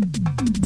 Mm-hmm.